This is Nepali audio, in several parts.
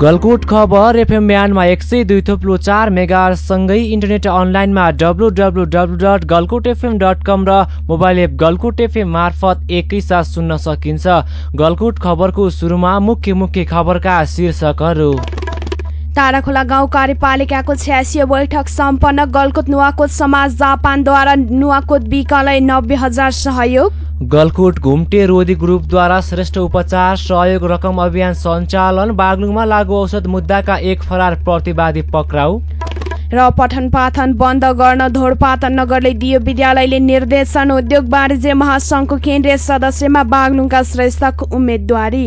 गलकुट खबर एफएम ब्यान्डमा एक सय दुई थोप्लो चार मेगासँगै इन्टरनेट अनलाइनमा W W W dot Galkot FM dot com र मोबाइल एप गलकुट एफएम मार्फत एकैसाथ सुन्न सकिन्छ। गलकुट खबरको सुरुमा मुख्य मुख्य खबरका शीर्षकहरू। ताराखोला गाउँ कार्यपालिकाको छ्यासी बैठक सम्पन्न। गलकुट नुवाकोट समाज जापानद्वारा नुवाकोट विकालाई नब्बे हजार सहयोग। गलकुट घुम्टे रोधी ग्रुपद्वारा श्रेष्ठ उपचार सहयोग रकम अभियान सञ्चालन बागलुङमा लागु औषध मुद्दाका एक फरार प्रतिवादी पक्राउ। र पठन पाठन बन्द गर्न धोडपातन नगरले दियो विद्यालयले निर्देशन उद्योग वाणिज्य महासङ्घको केन्द्रीय सदस्यमा बागलुङका श्रेष्ठको उम्मेदवारी।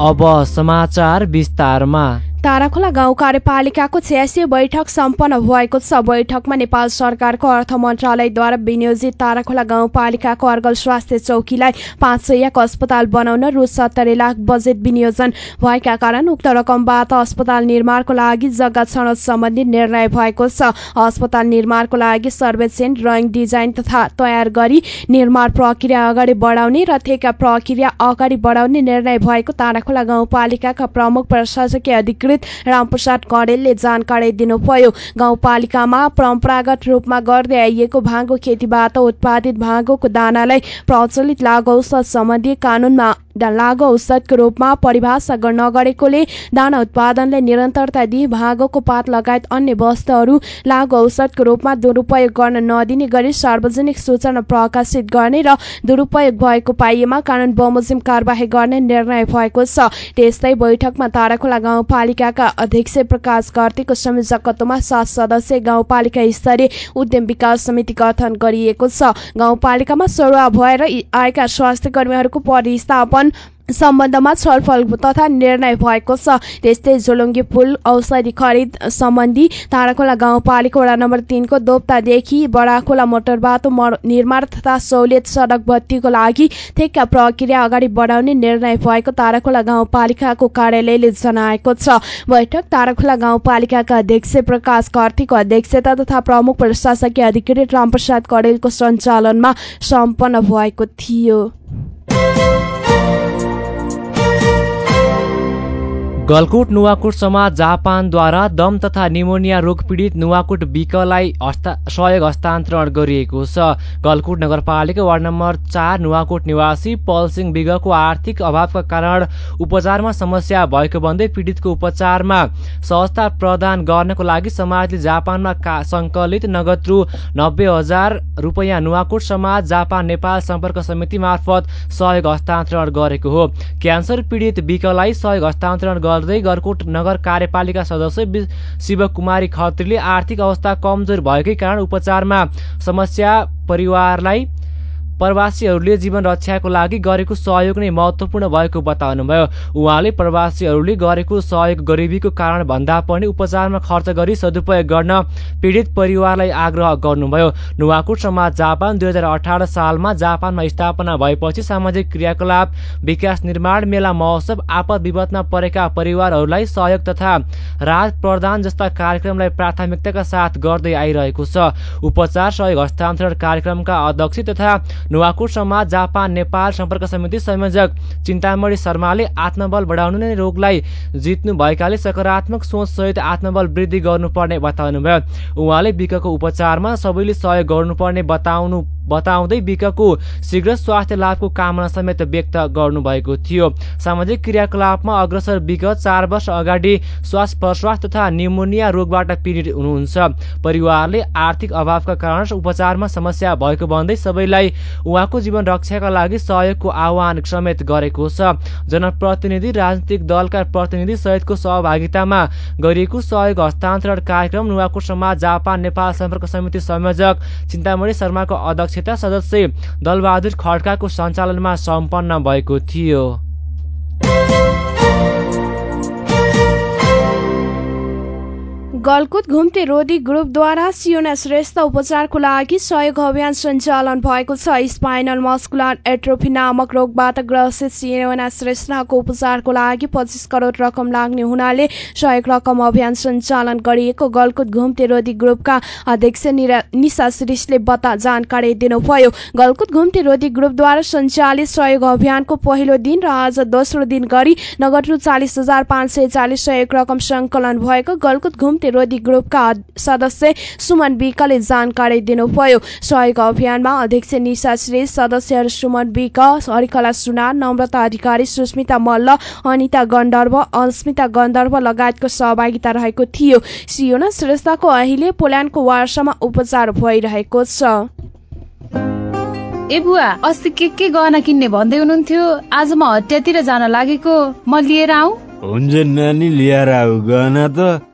अब समाचार विस्तारमा। ताराखोला गाउँ कार्यपालिकाको छ्यासी बैठक सम्पन्न भएको छ। बैठकमा नेपाल सरकारको अर्थ मन्त्रालयद्वारा विनियोजित ताराखोला गाउँपालिकाको अर्गल स्वास्थ्य चौकीलाई पाँच सयको अस्पताल बनाउन रु सत्तरी लाख बजेट विनियोजन भएका कारण उक्त रकमबाट अस्पताल निर्माणको लागि जग्गा छनौट सम्बन्धी निर्णय भएको छ। अस्पताल निर्माणको लागि सर्वेक्षण ड्रइङ डिजाइन तथा तयार गरी निर्माण प्रक्रिया अगाडि बढाउने र ठेका प्रक्रिया अगाडि बढाउने निर्णय भएको ताराखोला गाउँपालिकाका प्रमुख प्रशासकीय अधिकृत रामप्रसाद कडेलले जानकारी दिनुभयो। गाउँपालिकामा परम्परागत रूपमा गर्दै आइएको भाँगो खेतीबाट उत्पादित भाँगोको दानालाई प्रचलित लागु औषध सम्बन्धी कानूनमा लागु औषधको रूपमा परिभाषा नगरेकोले दाना उत्पादनलाई निरन्तरता दिई भाँगोको पात लगायत अन्य वस्तुहरू लागु औषधको रूपमा दुरुपयोग गर्न नदिने गरी सार्वजनिक सूचना प्रकाशित गर्ने र दुरुपयोग भएको पाइएमा कानून बमोजिम कार्यवाही गर्ने निर्णय भएको छ। त्यस्तै बैठकमा ताराखोला गाउँपालिकाका अध्यक्ष प्रकाश कार्तीको संयोजकत्वमा सात सदस्य गाउँपालिका स्तरीय उद्यम विकास समिति गठन गरिएको छ। गाउँपालिकामा सरुवा भएर आएका स्वास्थ्य कर्मीहरूको परिस्थापन सम्बन्धमा छलफल तथा निर्णय भएको छ। त्यस्तै झोलुङ्गे पुल औषधि खरिद सम्बन्धी ताराखोला गाउँपालिका वडा नम्बर तिनको दोप्तादेखि बडाखोला मोटर बाटो निर्माण तथा सहुलियत सडक बत्तीको लागि ठेक्का प्रक्रिया अगाडि बढाउने निर्णय भएको ताराखोला गाउँपालिकाको कार्यालयले जनाएको छ। बैठक ताराखोला गाउँपालिकाका अध्यक्ष प्रकाश कार्तीको अध्यक्षता तथा प्रमुख प्रशासकीय अधिकृत रामप्रसाद कडेलको सञ्चालनमा सम्पन्न भएको थियो। गलकुट नुवाकोट समाज जापानद्वारा दम तथा निमोनिया रोग पीडित नुवाकोट बिकलाई सहयोग हस्तान्तरण गरिएको छ। गलकुट नगरपालिका वार्ड नम्बर चार नुवाकोट निवासी पलसिंह बिगको आर्थिक अभावका कारण उपचारमा समस्या भएको भन्दै पीडितको उपचारमा सहजता प्रदान गर्नको लागि समाजले जापानमा का सङ्कलित नगद रु नब्बे हजार रुपियाँ नुवाकोट समाज जापान नेपाल सम्पर्क समिति मार्फत सहयोग हस्तान्तरण गरेको हो। क्यान्सर पीडित बिकलाई सहयोग हस्तान्तरण गर्दै गरकोट नगर कार्यपालिका सदस्य शिवकुमारी खत्रीले आर्थिक अवस्था कमजोर भएकै कारण उपचारमा समस्या परिवारलाई प्रवासीहरूले जीवन रक्षाको लागि गरेको सहयोग नै महत्त्वपूर्ण भएको बताउनुभयो। उहाँले प्रवासीहरूले गरेको सहयोग गरिबीको कारण भन्दा पनि उपचारमा खर्च गरी सदुपयोग गर्न पीडित परिवारलाई आग्रह गर्नुभयो। नुवाकोट समाज जापान दुई हजार अठार सालमा जापानमा स्थापना भएपछि सामाजिक क्रियाकलाप विकास निर्माण मेला महोत्सव आपद विपदमा परेका परिवारहरूलाई सहयोग तथा राहत प्रदान जस्ता कार्यक्रमलाई प्राथमिकताका साथ गर्दै आइरहेको छ। उपचार सहयोग हस्तान्तरण कार्यक्रमका अध्यक्ष तथा नुवाकोट समाज जापान नेपाल सम्पर्क समिति संयोजक चिन्तामणी शर्माले आत्मबल बढाउनु नै रोगलाई जित्नु भएकाले सकारात्मक सोचसहित आत्मबल वृद्धि गर्नुपर्ने बताउनुभयो। उहाँले विकको उपचारमा सबैले सहयोग गर्नुपर्ने बताउनु बताउँदै विकको शीघ्र स्वास्थ्य लाभको कामना समेत व्यक्त गर्नुभएको थियो। सामाजिक क्रियाकलापमा अग्रसर विगत चार वर्ष अगाडि श्वास प्रश्वास तथा निमोनिया रोगबाट पीडित हुनुहुन्छ। परिवारले आर्थिक अभावका कारण उपचारमा समस्या भएको भन्दै सबैलाई उहाँको जीवन रक्षाका लागि सहयोगको आह्वान समेत गरेको छ। जनप्रतिनिधि राजनीतिक दलका प्रतिनिधि सहितको सहभागितामा गरिएको सहयोग हस्तान्तरण कार्यक्रम नुवाकोट समाज जापान नेपाल सम्पर्क समिति संयोजक चिन्तामणी शर्माको अध्यक्षता सदस्य दलबहादुर खड्काको सञ्चालनमा सम्पन्न भएको थियो। गलकुत घुम्ते रोधी ग्रुपद्वारा सियोना श्रेष्ठ उपचारको लागि सहयोग अभियान सञ्चालन भएको छ। स्पाइनल मस्कुलर एट्रोफी नामक रोगबाट ग्रसित सियोना श्रेष्ठको उपचारको लागि पच्चिस करोड रकम लाग्ने हुनाले सहयोग रकम अभियान सञ्चालन गरिएको गलकुत घुम्ते रोधी ग्रुपका अध्यक्ष निशा श्रेष्ठले बता जानकारी दिनुभयो। गलकुत घुम्ते रोधी ग्रुपद्वारा सञ्चालित सहयोग अभियानको पहिलो दिन र आज दोस्रो दिन गरी नगद रु चालिस हजार पाँच सय चालिस सहयोग रकम सङ्कलन भएको गलकुत घुम्ते विरोधी ग्रुपका सदस्य सुमन विकले जानकारी दिनुभयो। सहयोग अभियानमा अध्यक्ष निशा श्री सदस्यहरू सुमन विक हरिकला सुनार नम्रता अधिकारी सुस्मिता मल्ल अनिता गण्डर्व अस्मिता गन्धर्व लगायतको सहभागिता रहेको थियो। सियोना श्रेष्ठको अहिले पोल्यान्डको वार्सामा उपचार भइरहेको छ। ए बुवा अस्ति के के गहना किन्ने भन्दै हुनुहुन्थ्यो? आज म हटियातिर जान लागेको। म लिएर आऊ हुन्छ नानी लिएर आऊ। गहना त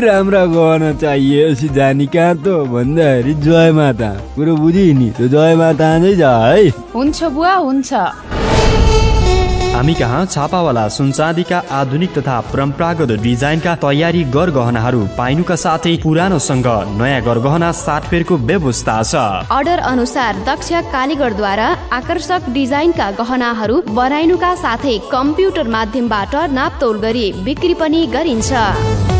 राम्रा गहना चाहिएपछि जानी कहाँ त भन्दाखेरि जय माता। कुरो बुझि नि त्यो जय माता नै जा है। हुन्छ बुवा हुन्छ। हामी कहाँ? छापावाला सुनचाँदीका आधुनिक तथा परम्परागत डिजाइनका तयारी गरगहनाहरू पाइनुका साथै पुरानोसँग नयाँ गरगहना साटफेरको व्यवस्था छ। अर्डर अनुसार दक्ष कालीगढद्वारा आकर्षक डिजाइनका गहनाहरू बनाइनुका साथै कम्प्युटर माध्यमबाट नापतोल गरी बिक्री पनि गरिन्छ।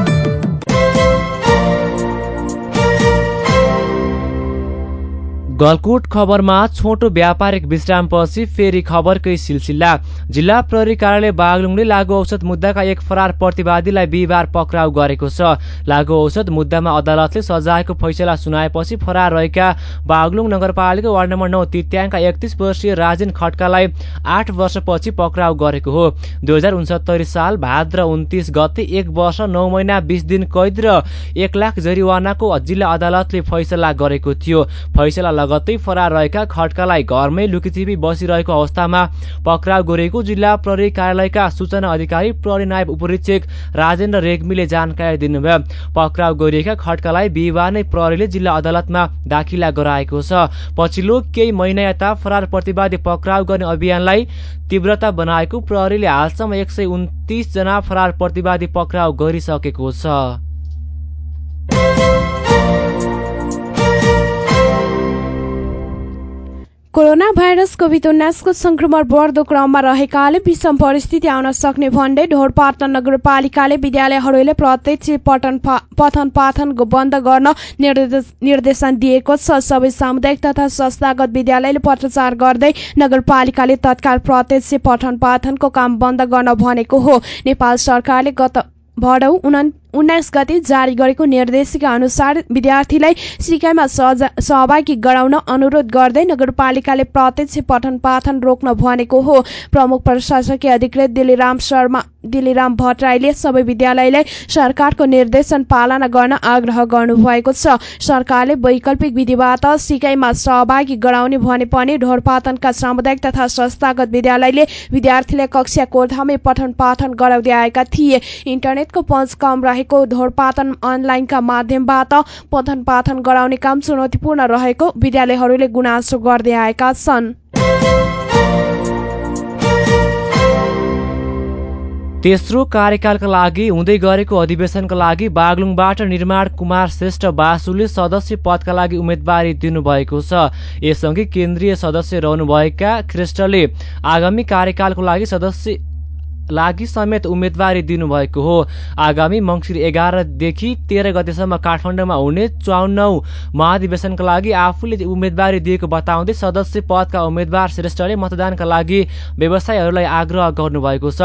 गलकुट खबरमा छोटो व्यापारिक विश्रामपछि फेरि खबरकै सिलसिला। जिल्ला प्रहरी कार्यालय बागलुङले लागु औषध मुद्दाका एक फरार प्रतिवादीलाई बिहिबार पक्राउ गरेको छ। लागु औषध मुद्दामा अदालतले सजायको फैसला सुनाएपछि फरार रहेका बागलुङ नगरपालिका वार्ड नम्बर नौ तित्याङका एकतिस वर्षीय राजेन खड्कालाई आठ वर्षपछि पक्राउ गरेको हो। दुई साल भाद्र उन्तिस गते एक वर्ष नौ महिना बिस दिन कैद र एक लाख जरिवानाको जिल्ला अदालतले फैसला गरेको थियो। फैसला लगत्तै फरार रहेका खड्कालाई घरमै लुकीछिपी बसिरहेको अवस्थामा पक्राउ गरेको जिल्ला प्रहरी कार्यालयका सूचना अधिकारी प्रहरी नायब उपरीक्षक राजेन्द्र रेग्मीले जानकारी दिनुभयो। पक्राउ गरिएका खड्कालाई बिहिबार नै प्रहरीले जिल्ला अदालतमा दाखिला गराएको छ। पछिल्लो केही महिना यता फरार प्रतिवादी पक्राउ गर्ने अभियानलाई तीव्रता बनाएको प्रहरीले हालसम्म एक सय जना फरार प्रतिवादी पक्राउ गरिसकेको छ। कोरोना भाइरस कोभिड उन्नाइसको संक्रमण बढ्दो क्रममा रहेकाले विषम परिस्थिति आउन सक्ने भन्दै ढोरपाटन नगरपालिकाले विद्यालयहरूले प्रत्यक्ष पठन पठन पाठन बन्द गर्न निर्देशन दिएको छ। सबै सामुदायिक तथा संस्थागत विद्यालयले पत्रचार गर्दै नगरपालिकाले तत्काल प्रत्यक्ष पठन पाठनको काम बन्द गर्न भनेको हो। नेपाल सरकारले गत भडौ उन्नाइस गते जारी गरेको निर्देशिका अनुसार विद्यार्थीलाई सिकाइमा सहभागी गराउन अनुरोध गर्दै नगरपालिकाले प्रत्यक्ष पठन पाठन रोक्न भनेको हो। प्रमुख प्रशासकीय अधिकृत दिलीराम शर्मा दिलीराम भट्टराईले सबै विद्यालयलाई सरकारको निर्देशन पालना गर्न आग्रह गर्नुभएको छ। सरकारले वैकल्पिक विधिबाट सिकाइमा सहभागी गराउने भने पनि ढोरपातनका सामुदायिक तथा संस्थागत विद्यालयले विद्यार्थीलाई कक्षा कोठामै पठन पाठन गराउँदै आएका थिए। इन्टरनेटको पहुँच कम रहेको ढोरपातन अनलाइनका माध्यमबाट पठन पाठन गराउने काम चुनौतीपूर्ण रहेको विद्यालयहरूले गुनासो गर्दै आएका छन्। तेस्रो कार्यकालका लागि हुँदै गरेको अधिवेशनका लागि बागलुङबाट निर्माण कुमार श्रेष्ठ बासुले सदस्य पदका लागि उम्मेदवारी दिनुभएको छ। यससँगै केन्द्रीय सदस्य रहनुभएका श्रेष्ठले आगामी कार्यकालको लागि सदस्य लागि समेत उम्मेदवारी दिनुभएको हो। आगामी मङ्सिर एघारदेखि तेह्र गतेसम्म काठमाडौँमा हुने चौन्नौ महाधिवेशनका लागि आफूले उम्मेदवारी दिएको बताउँदै सदस्य पदका उम्मेद्वार श्रेष्ठले मतदानका लागि व्यवसायीहरूलाई आग्रह गर्नुभएको छ।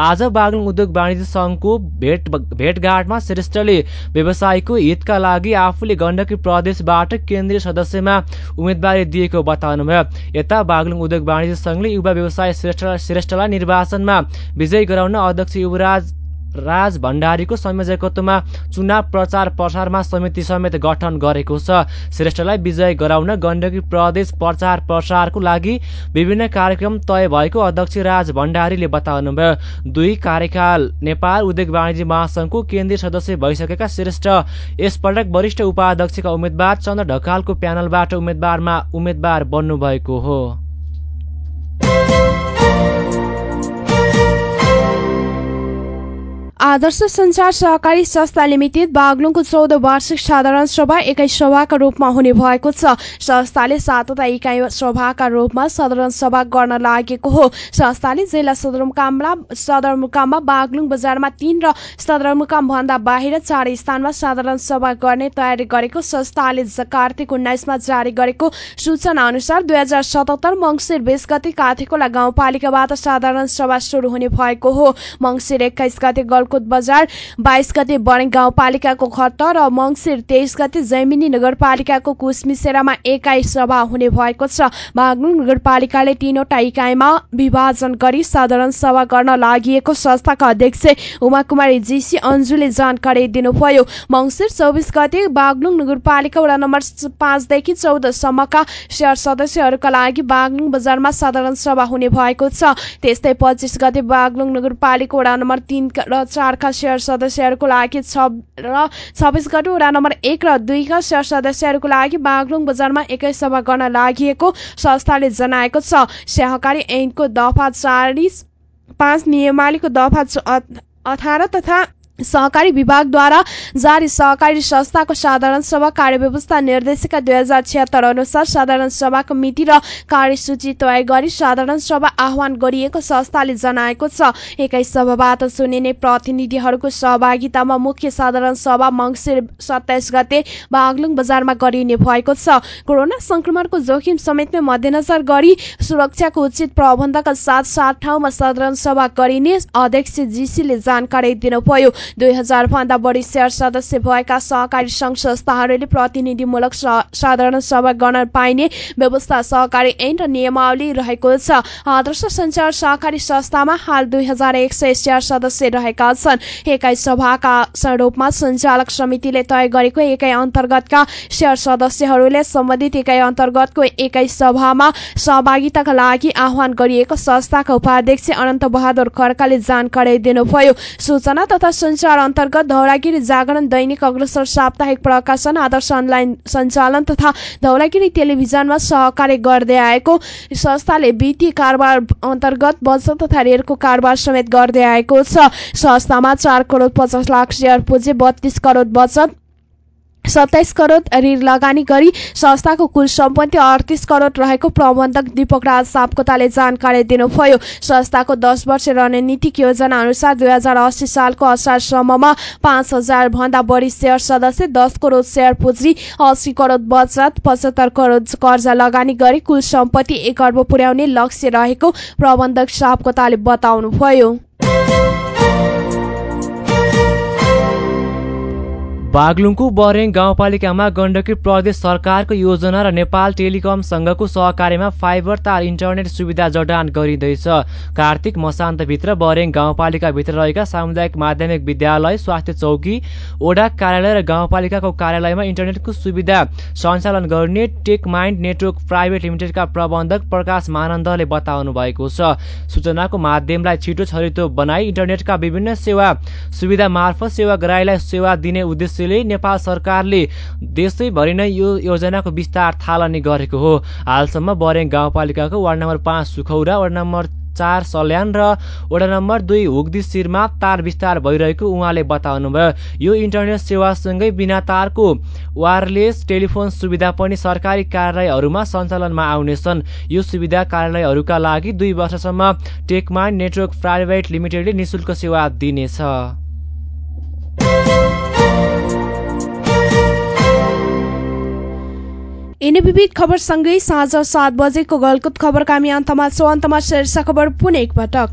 आज बागलुङ उद्योग वाणिज्य सङ्घको भेट भेटघाटमा श्रेष्ठले व्यवसायीको हितका लागि आफूले गण्डकी प्रदेशबाट केन्द्रीय सदस्यमा उम्मेदवारी दिएको बताउनुभयो। यता बागलुङ उद्योग वाणिज्य सङ्घले युवा व्यवसाय श्रेष्ठ श्रेष्ठलाई निर्वाचनमा विजय गराउन अध्यक्ष युवराज राज भण्डारीको संयोजकत्वमा चुनाव प्रचार प्रसारमा समिति समेत गठन गरेको छ। श्रेष्ठलाई विजय गराउन गण्डकी प्रदेश प्रचार प्रसारको लागि विभिन्न कार्यक्रम तय भएको अध्यक्ष राज भण्डारीले बताउनुभयो। दुई कार्यकाल नेपाल उद्योग वाणिज्य महासंघको केन्द्रीय सदस्य भइसकेका श्रेष्ठ यसपटक वरिष्ठ उपाध्यक्षका उम्मेद्वार चन्द्र ढकालको प्यानलबाट उम्मेद्वारमा उम्मेद्वार बन्नुभएको हो। आदर्श संचार सहकारी संस्था लिमिटेड बागलुङको चौध वार्षिक साधारण सभा एकाइ सभाका रूपमा हुने भएको छ। संस्थाले सातवटा इकाइ सभाका रूपमा साधारण सभा गर्न लागेको हो। संस्थाले जिल्ला सदरमुकाममा सदरमुकाममा बागलुङ बजारमा तीन र सदरमुकाम भन्दा बाहिर चार स्थानमा साधारण सभा गर्ने तयारी गरेको संस्थाले कार्तिक उन्नाइसमा जारी गरेको सूचना अनुसार दुई हजार सतहत्तर मङ्सिर बिस गते काठेकोला गाउँपालिकाबाट साधारण सभा सुरु हुने भएको हो। मङ्सिर एक्काइस गते गलकुट बजार बाइस गते बणे गाउँपालिकाको खट्ट र मङ्सिर तेइस गते जैमिनी नगरपालिकाको कुसमिसेरामा एकाइ सभा हुने भएको छ। बागलुङ नगरपालिकाले तीनवटा इकाइमा विभाजन गरी साधारण सभा गर्न लागि संस्थाका अध्यक्ष उमा कुमारी जीसी अन्जुले जानकारी दिनुभयो। मङ्सिर चौबिस गते बागलुङ नगरपालिका वडा नम्बर पाँचदेखि चौधसम्मका सेयर सदस्यहरूका लागि बागलुङ बजारमा साधारण सभा हुने भएको छ। त्यस्तै पच्चिस गते बागलुङ नगरपालिका वडा नम्बर तिन र चारका सेयर सदस्यहरूको लागि छ र छब्बिस गते वडा नम्बर एक र दुईका सेयर सदस्यहरूको लागि बागलुङ बजारमा एकै सभा गर्न लागि संस्थाले जनाएको छ। सहकारी ऐनको दफा चालिस पाँच नियमावलीको दफा अठार तथा सहकारी विभागद्वारा जारी सहकारी संस्थाको साधारण सभा कार्यव्यवस्था निर्देशिका दुई हजार छिहत्तर अनुसार साधारण सभाको मिति र कार्यसूची तय गरी साधारण सभा आह्वान गरिएको संस्थाले जनाएको छ। एक्काइस सभाबाट चुनिने प्रतिनिधिहरूको सहभागितामा मुख्य साधारण सभा मङ्सिर सत्ताइस गते बागलुङ बजारमा गरिने भएको छ। कोरोना संक्रमणको जोखिम समेतमै मध्यनजर गरी सुरक्षाको उचित प्रबन्धका साथ सात ठाउँमा साधारण सभा गरिने अध्यक्ष जीसीले जानकारी दिनुभयो। दुई हजार भन्दा बढी सेयर सदस्य भएका सहकारी संघ संस्थाहरूले प्रतिनिधिमूलक साधारण सभा गर्न पाइने व्यवस्था सहकारी ऐन र नियमावली रहेको छ। आदर्श संचार सहकारी संस्थामा हाल दुई हजार एक सय सेयर सदस्य रहेका छन्। एकाइ सभाका रूपमा सञ्चालक समितिले तय गरेको एकाइ अन्तर्गतका सेयर सदस्यहरूले सम्बन्धित एकाइ अन्तर्गतको एकाइ सभामा सहभागिताका लागि आह्वान गरिएको संस्थाका उपाध्यक्ष अनन्त बहादुर खड्काले जानकारी दिनुभयो। सूचना तथा संचार अन्तर्गत धौलागिरी जागरण दैनिक अग्रसर साप्ताहिक प्रकाशन आदर्श अनलाइन सञ्चालन तथा धौलागिरी टेलिभिजनमा सहकार्य गर्दै आएको संस्थाले वित्तीय कारोबार अन्तर्गत बचत तथा रेलको कारोबार समेत गर्दै आएको छ। संस्थामा चार करोड पचास लाख सेयर पुँजी बत्तीस करोड बचत सत्ताइस करोड ऋण लगानी गरी संस्थाको कुल सम्पत्ति अडतिस करोड रहेको प्रबन्धक दीपक राज सापकोताले जानकारी दिनुभयो। संस्थाको दस वर्ष रणनीतिक योजना अनुसार दुई हजार अस्सी सालको असारसम्ममा पाँच हजार भन्दा बढी सेयर सदस्य दस करोड सेयर पुँजी अस्सी करोड बचत पचहत्तर करोड कर्जा लगानी गरी कुल सम्पत्ति एक अर्ब पुर्याउने लक्ष्य रहेको प्रबन्धक सापकोताले बताउनुभयो। बागलुङको बरेङ गाउँपालिकामा गण्डकी प्रदेश सरकारको योजना र नेपाल टेलिकम संघको सहकार्यमा फाइबर तार इन्टरनेट सुविधा जडान गरिँदैछ। कार्तिक मसान्तभित्र बरेङ गाउँपालिकाभित्र रहेका सामुदायिक माध्यमिक विद्यालय स्वास्थ्य चौकी ओडा कार्यालय र गाउँपालिकाको कार्यालयमा इन्टरनेटको सुविधा सञ्चालन गर्ने टेक माइन्ड नेटवर्क प्राइभेट लिमिटेडका प्रबन्धक प्रकाश मानन्दले बताउनु भएको छ। सूचनाको माध्यमलाई छिटो छरितो बनाई इन्टरनेटका विभिन्न सेवा सुविधा मार्फत सेवाग्राहीलाई सेवा दिने उद्देश्य उद्देश्यले नेपाल सरकारले देशैभरि नै यो योजनाको विस्तार थालनी गरेको हो। हालसम्म बरेङ गाउँपालिकाको वार्ड नम्बर पाँच सुखौरा वार्ड नम्बर चार सल्यान र वडा नम्बर दुई हुग्दी शिरमा तार विस्तार भइरहेको उहाँले बताउनुभयो। यो इन्टरनेट सेवासँगै बिना तारको वायरलेस टेलिफोन सुविधा पनि सरकारी कार्यालयहरूमा सञ्चालनमा आउनेछन्। यो सुविधा कार्यालयहरूका लागि दुई वर्षसम्म टेकमाइन्ड नेटवर्क प्राइभेट लिमिटेडले निशुल्क सेवा दिनेछ। यिनी विविध खबरसँगै साँझ सात बजेको गलकुत खबरका हामी अन्तमा छौँ अन्तमा शीर्ष खबर पुनः एकपटक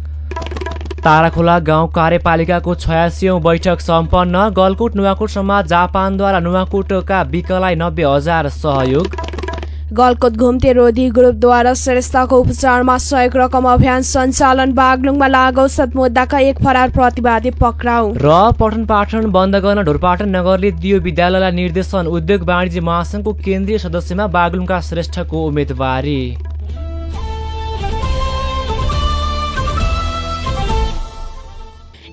ताराखोला गाउँ कार्यपालिकाको छयासी बैठक सम्पन्न। गलकुट नुवाकोट समाज जापानद्वारा नुवाकोटका विकलाई नब्बे हजार सहयोग। गलकोट घुम्ते रोधी ग्रुपद्वारा श्रेष्ठको उपचारमा सहयोग रकम अभियान सञ्चालन बागलुङमा लागौसत मुद्दाका एक फरार प्रतिवादी पक्राउ। र पठन पाठन बन्द गर्न ढोरपाटन नगरले दियो विद्यालयलाई निर्देशन। उद्योग वाणिज्य महासङ्घको केन्द्रीय सदस्यमा बागलुङका श्रेष्ठको उम्मेदवारी।